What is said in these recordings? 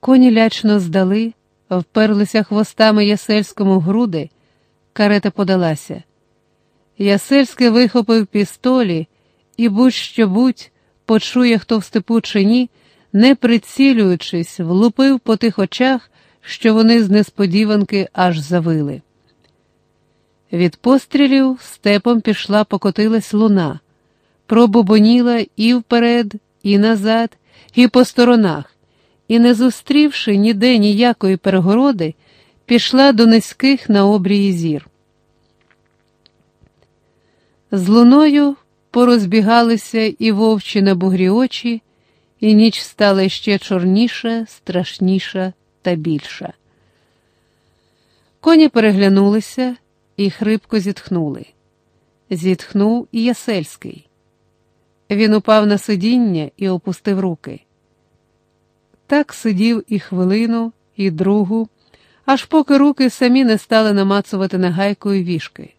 Коні лячно здали, вперлися хвостами Ясельському груди, карета подалася. Ясельський вихопив пістолі і будь-що будь почує, хто в степу чи ні, не прицілюючись, влупив по тих очах, що вони з несподіванки аж завили. Від пострілів степом пішла, покотилась луна, пробубоніла і вперед, і назад, і по сторонах, і, не зустрівши ніде ніякої перегороди, пішла до низьких на обрії зір. З луною порозбігалися і вовчі на бугрі очі, і ніч стала ще чорніша, страшніша та більша. Коні переглянулися і хрипко зітхнули. Зітхнув і Ясельський. Він упав на сидіння і опустив руки. Так сидів і хвилину, і другу, аж поки руки самі не стали намацувати нагайкою вішки.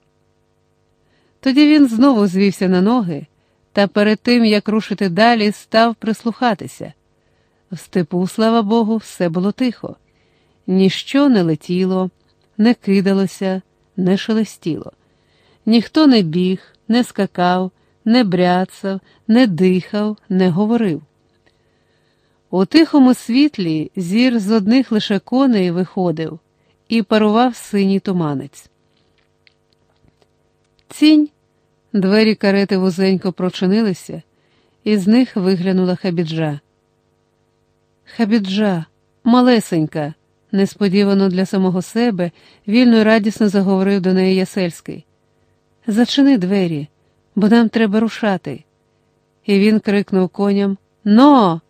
Тоді він знову звівся на ноги та перед тим, як рушити далі, став прислухатися. В степу, слава Богу, все було тихо, ніщо не летіло, не кидалося, не шелестіло. Ніхто не біг, не скакав, не бряцав, не дихав, не говорив. У тихому світлі зір з одних лише коней виходив і парував синій туманець. Цінь, двері карети вузенько прочинилися, і з них виглянула хабіджа. Хабіджа, малесенька, несподівано для самого себе, вільно й радісно заговорив до неї Ясельський. Зачини двері, бо нам треба рушати. І він крикнув коням Но!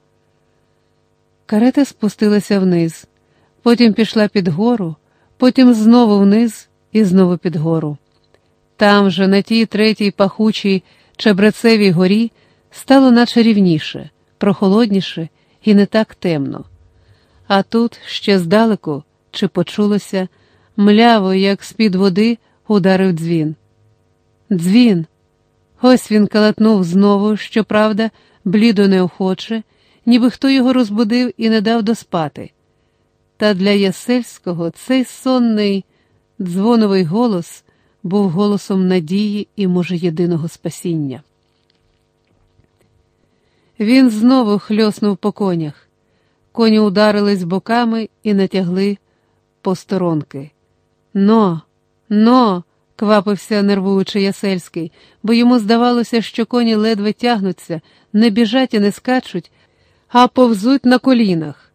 Карета спустилася вниз, потім пішла під гору, потім знову вниз і знову під гору. Там же, на тій третій пахучій Чебрецевій горі, стало наче рівніше, прохолодніше і не так темно. А тут ще здалеку, чи почулося, мляво, як з-під води, ударив дзвін. Дзвін. Ось він калатнув знову, щоправда, блідо неохоче, ніби хто його розбудив і не дав доспати. Та для Ясельського цей сонний дзвоновий голос був голосом надії і, може, єдиного спасіння. Він знову хльоснув по конях. Коні ударились боками і натягли посторонки. Но, но, квапився нервуючи Ясельський, бо йому здавалося, що коні ледве тягнуться, не біжать і не скачуть, а повзуть на колінах.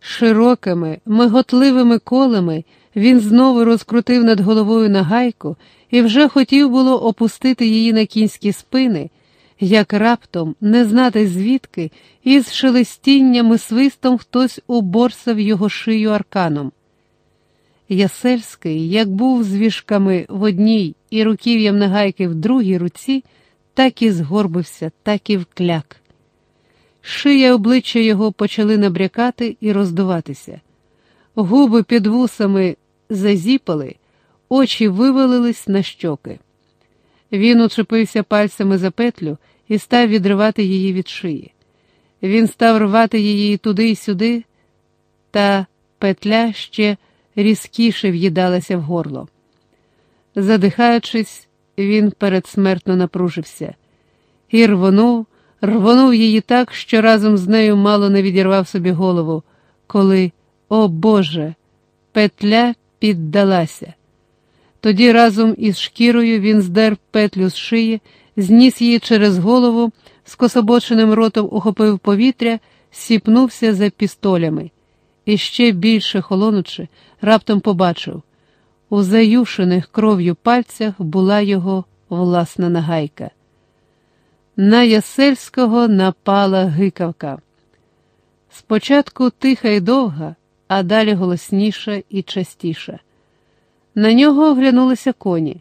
Широкими, миготливими колами він знову розкрутив над головою нагайку і вже хотів було опустити її на кінські спини, як раптом, не знати звідки, із шелестінням і свистом хтось уборсав його шию арканом. Ясельський, як був з вішками в одній і руків'ям нагайки в другій руці, так і згорбився, так і вкляк. Шия обличчя його почали набрякати і роздуватися. Губи під вусами зазіпали, очі вивалились на щоки. Він учепився пальцями за петлю і став відривати її від шиї. Він став рвати її туди й сюди, та петля ще різкіше в'їдалася в горло. Задихаючись, він передсмертно напружився і рвонув, рвонув її так, що разом з нею мало не відірвав собі голову, коли, о Боже, петля піддалася. Тоді разом із шкірою він здер петлю з шиї, зніс її через голову, скособоченим ротом ухопив повітря, сіпнувся за пістолями і ще більше холонучи, раптом побачив у заюшених кров'ю пальцях була його власна нагайка. На Ясельського напала гикавка. Спочатку тиха і довга, а далі голосніша і частіша. На нього оглянулися коні.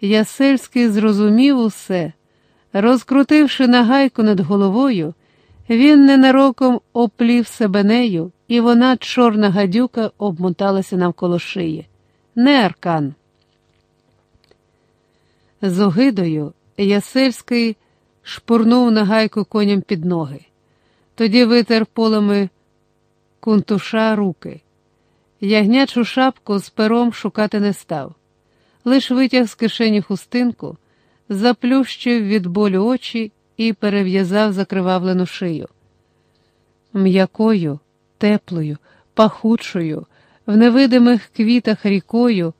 Ясельський зрозумів усе, розкрутивши нагайку над головою, він ненароком оплів себе нею, і вона, чорна гадюка, обмоталася навколо шиї. Не аркан. З огидою Ясельський шпурнув нагайку коням під ноги. Тоді витер полами кунтуша руки. Ягнячу шапку з пером шукати не став, лиш витяг з кишені хустинку, заплющив від болю очі і перев'язав закривавлену шию. М'якою, теплою, пахучою, в невидимих квітах рікою,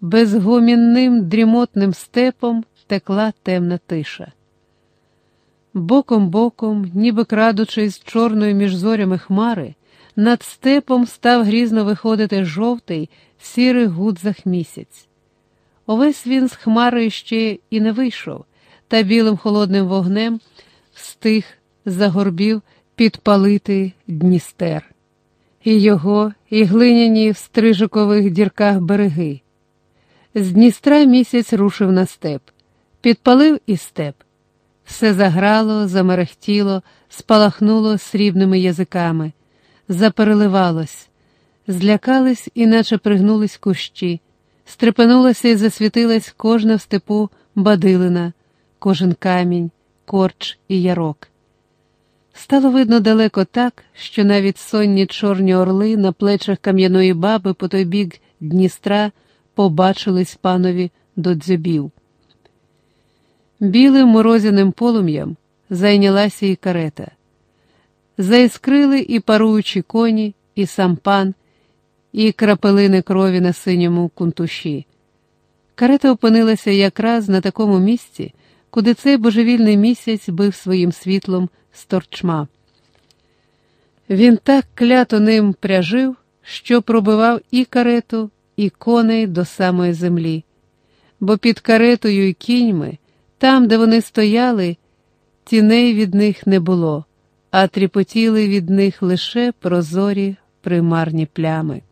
безгомінним дрімотним степом текла темна тиша. Боком боком, ніби крадучись з чорної між зорями хмари, над степом став грізно виходити жовтий, сірий гудзах місяць. Овесь він з хмари ще і не вийшов, та білим холодним вогнем встиг загорбів підпалити Дністер. І його, і глиняні в стрижикових дірках береги. З Дністра місяць рушив на степ, підпалив і степ. Все заграло, замерехтіло, спалахнуло срібними язиками, запереливалось, злякались, іначе пригнулись кущі, стрепенулася і засвітилась кожна в степу бадилина, кожен камінь, корч і ярок. Стало видно далеко так, що навіть сонні чорні орли на плечах кам'яної баби по той бік Дністра побачились панові до дзьобів. Білим морозяним полум'ям зайнялася і карета. Заіскрили і паруючі коні, і сам пан, і крапелини крові на синьому кунтуші. Карета опинилася якраз на такому місці, куди цей божевільний місяць бив своїм світлом з торчма. Він так клято ним пряжив, що пробивав і карету, і коней до самої землі, бо під каретою і кіньми. Там, де вони стояли, тіней від них не було, а тріпотіли від них лише прозорі примарні плями.